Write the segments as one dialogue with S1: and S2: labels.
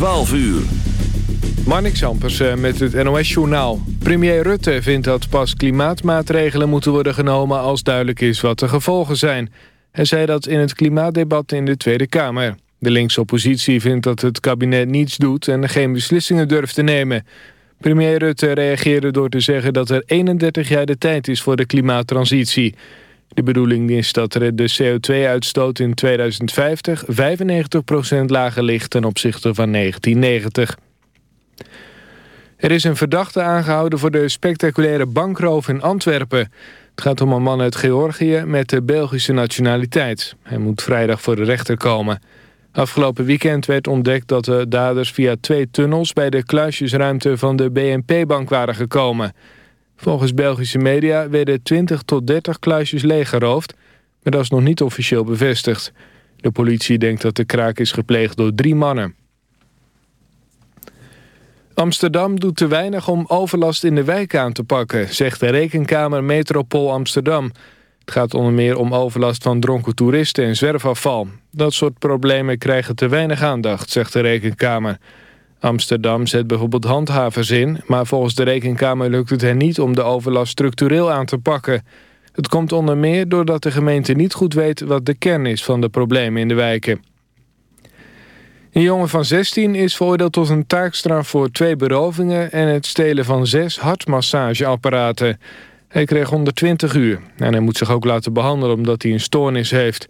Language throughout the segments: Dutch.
S1: 12 uur.
S2: Marnix Ampersen met het NOS-journaal. Premier Rutte vindt dat pas klimaatmaatregelen moeten worden genomen... als duidelijk is wat de gevolgen zijn. Hij zei dat in het klimaatdebat in de Tweede Kamer. De linkse oppositie vindt dat het kabinet niets doet... en geen beslissingen durft te nemen. Premier Rutte reageerde door te zeggen dat er 31 jaar de tijd is voor de klimaattransitie... De bedoeling is dat de CO2-uitstoot in 2050 95% lager ligt ten opzichte van 1990. Er is een verdachte aangehouden voor de spectaculaire bankroof in Antwerpen. Het gaat om een man uit Georgië met de Belgische nationaliteit. Hij moet vrijdag voor de rechter komen. Afgelopen weekend werd ontdekt dat de daders via twee tunnels... bij de kluisjesruimte van de BNP-bank waren gekomen... Volgens Belgische media werden 20 tot 30 kluisjes leeggeroofd, maar dat is nog niet officieel bevestigd. De politie denkt dat de kraak is gepleegd door drie mannen. Amsterdam doet te weinig om overlast in de wijk aan te pakken, zegt de rekenkamer Metropool Amsterdam. Het gaat onder meer om overlast van dronken toeristen en zwerfafval. Dat soort problemen krijgen te weinig aandacht, zegt de rekenkamer. Amsterdam zet bijvoorbeeld handhavers in... maar volgens de Rekenkamer lukt het hen niet om de overlast structureel aan te pakken. Het komt onder meer doordat de gemeente niet goed weet... wat de kern is van de problemen in de wijken. Een jongen van 16 is veroordeeld tot een taakstraf voor twee berovingen... en het stelen van zes hartmassageapparaten. Hij kreeg 120 uur en hij moet zich ook laten behandelen... omdat hij een stoornis heeft.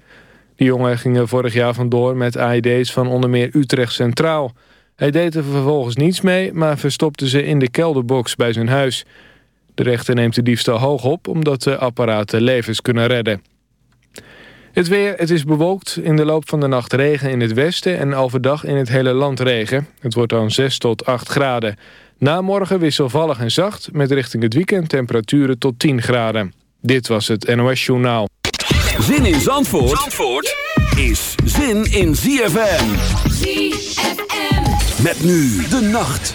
S2: De jongen ging er vorig jaar vandoor met AID's van onder meer Utrecht Centraal... Hij deed er vervolgens niets mee, maar verstopte ze in de kelderbox bij zijn huis. De rechter neemt de diefstal hoog op, omdat de apparaten levens kunnen redden. Het weer, het is bewolkt. In de loop van de nacht regen in het westen en overdag in het hele land regen. Het wordt dan 6 tot 8 graden. Na morgen wisselvallig en zacht, met richting het weekend temperaturen tot 10 graden. Dit was het NOS Journaal.
S1: Zin in Zandvoort, Zandvoort is zin in ZFM. ZFM. Met nu de nacht.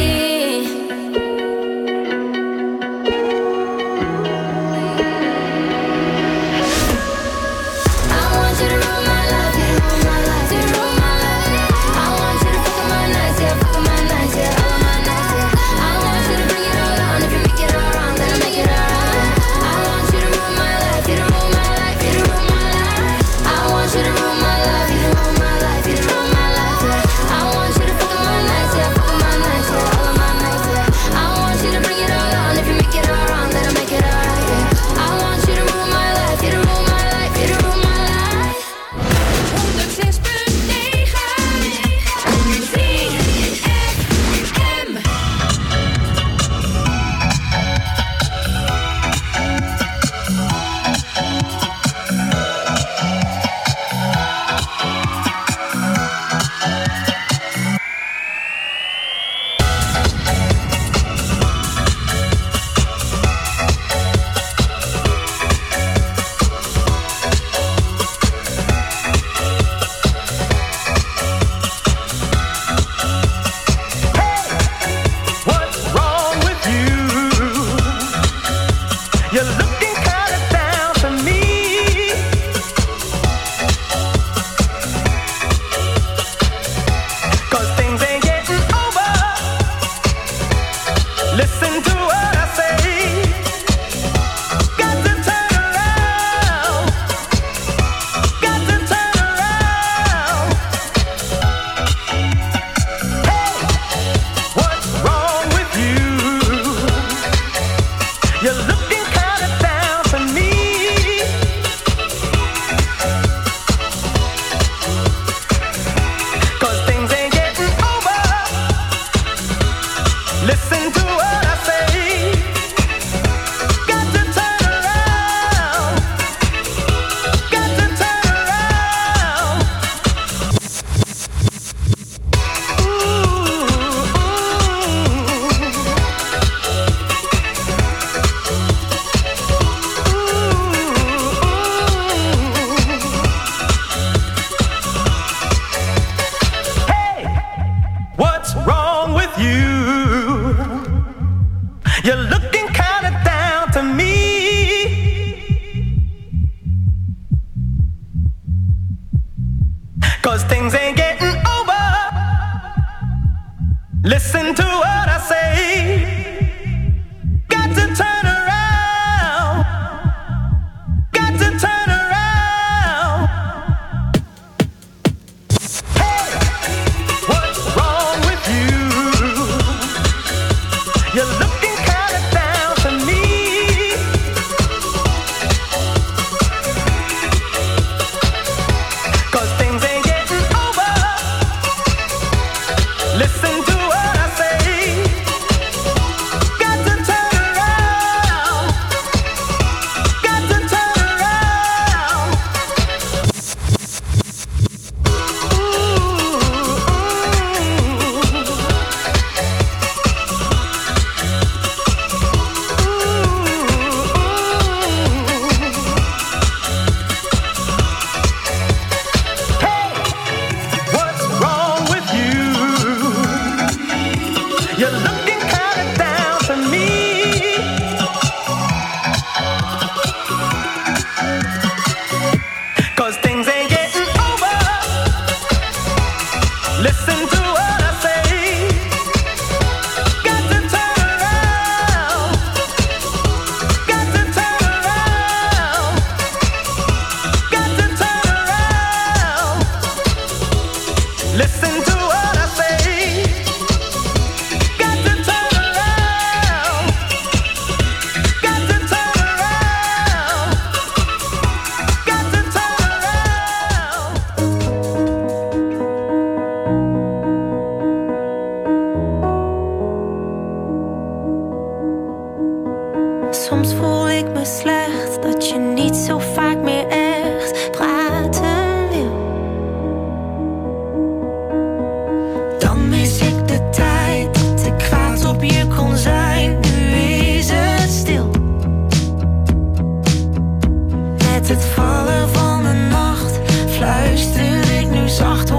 S3: Luister ik nu zacht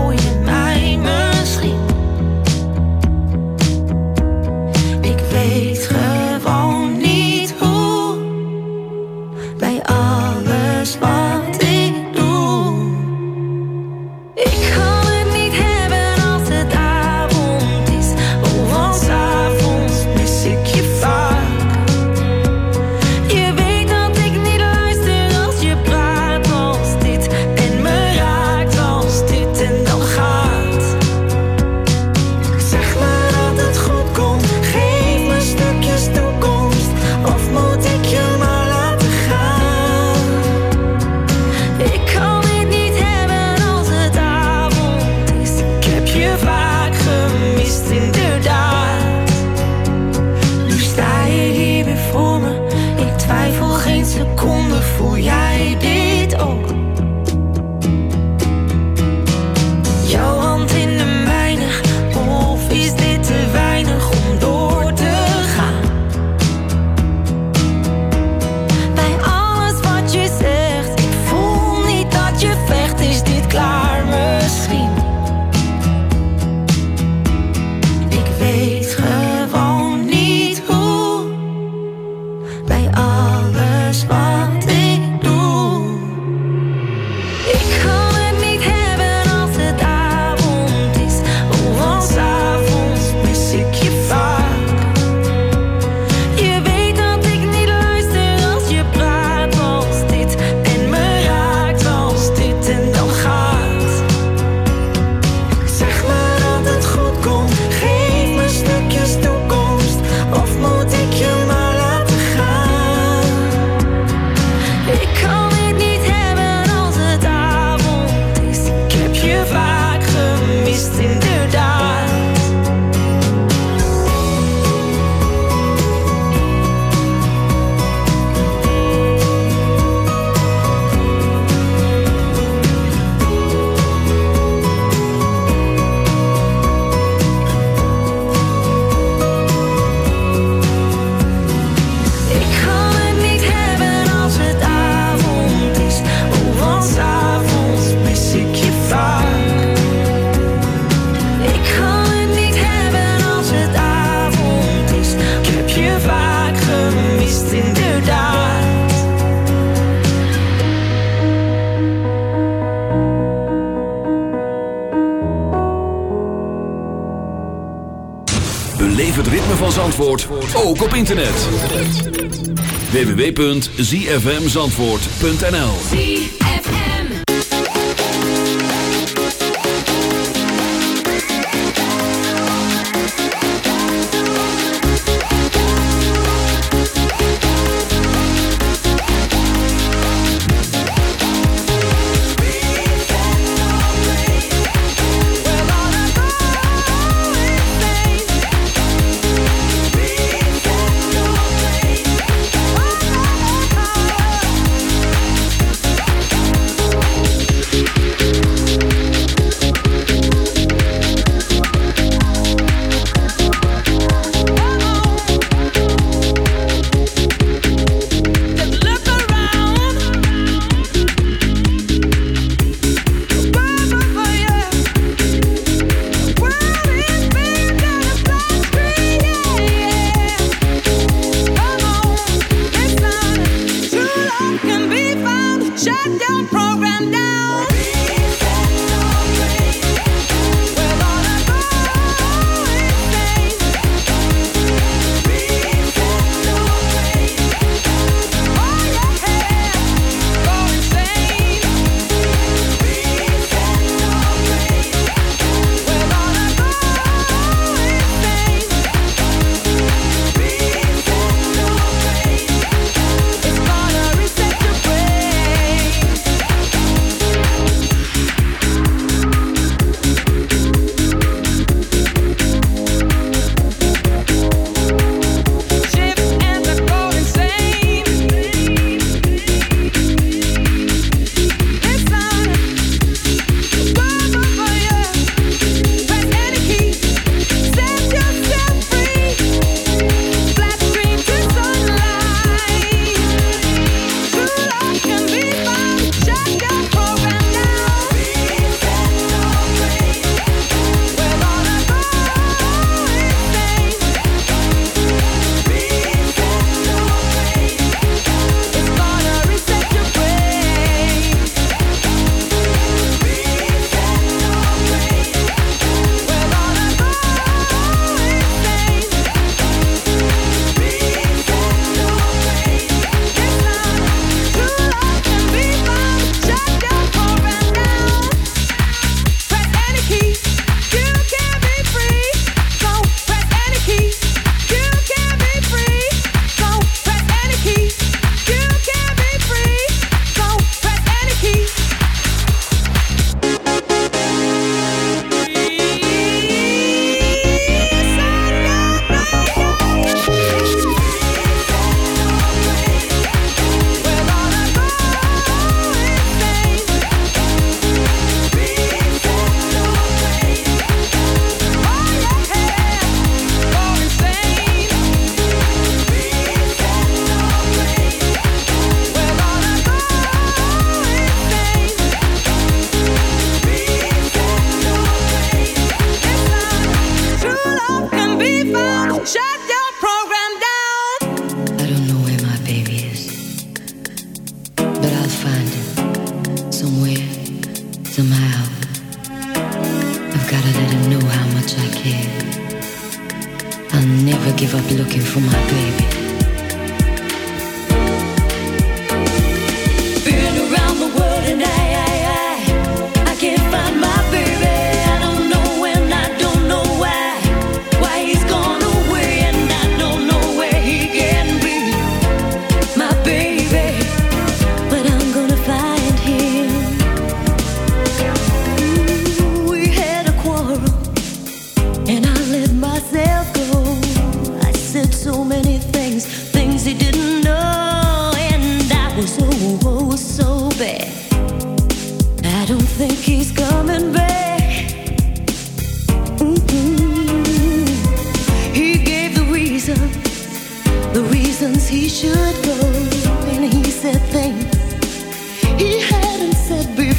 S3: www.zfmzandvoort.nl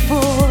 S3: for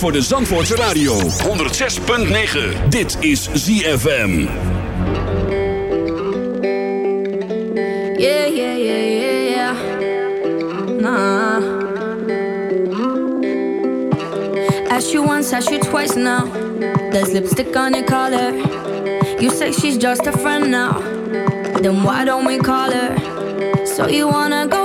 S1: voor de Zandvoortse Radio. 106.9. Dit is ZFM.
S4: Yeah, yeah, yeah, yeah, yeah. Nah. Ask you once, ask you twice now. There's lipstick on your collar. You say she's just a friend now. Then why don't we call her? So you wanna go?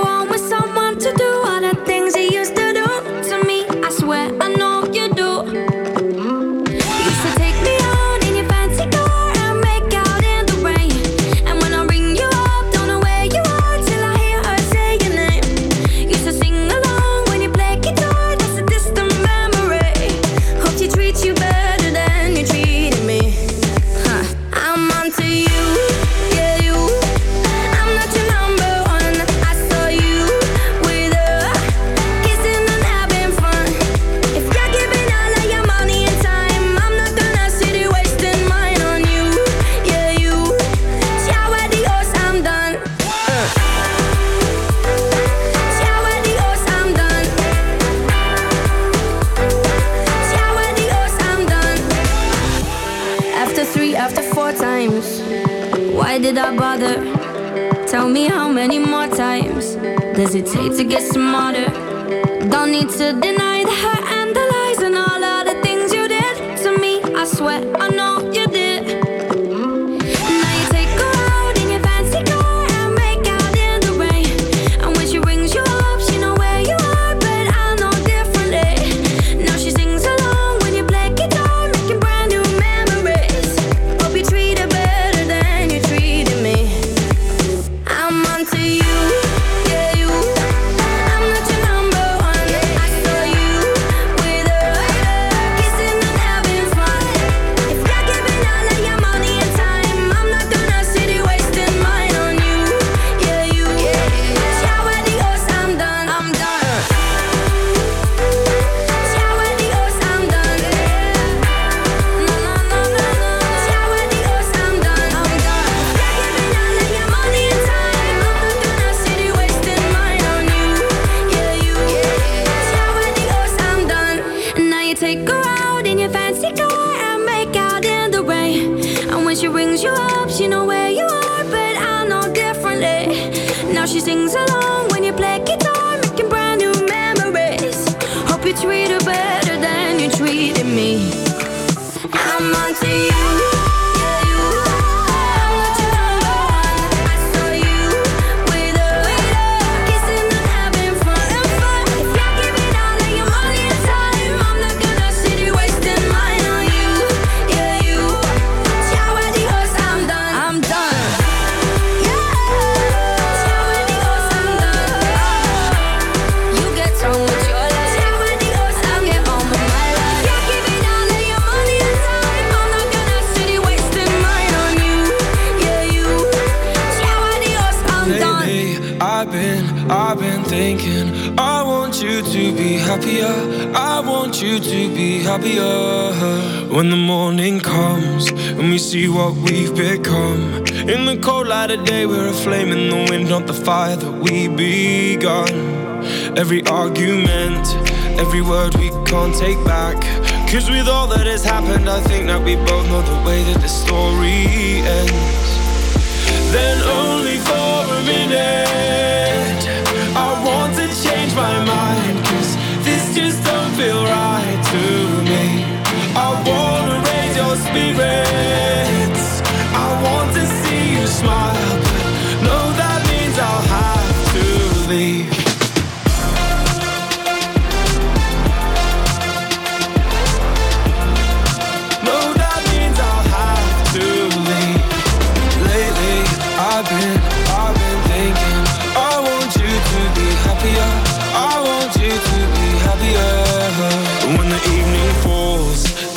S4: she sings along
S5: happier when the morning comes and we see what we've become. In the cold light of day, we're a flame in the wind, not the fire that we begun. Every argument, every word we can't take back. Cause with all that has happened, I think that we both know the way that the story ends. Then only for a minute, I want to change my mind. Cause this just don't feel right to me. I wanna raise your spirit.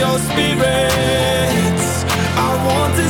S5: your spirits. I want to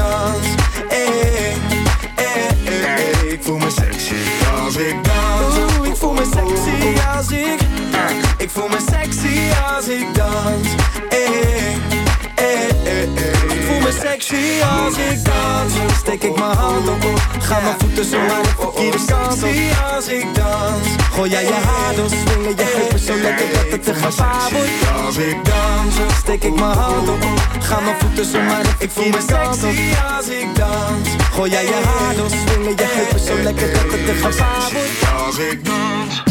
S6: Ik voel me sexy als ik dans. Hey, hey, hey, hey. Ik voel me sexy als ik dans. Steek ik mijn hand op, ga mijn voeten zo maar de verkeerde kant op. als ik dans. Gooi jij je haar door, swingen je heupen zo lekker dat het te gevaar wordt. Als ik dans, steek ik mijn hand op, ga mijn voeten zo maar de verkeerde kant op. als ik dans. Gooi jij je haar door, swingen je heupen zo lekker dat het te gevaar wordt. Als ik dans.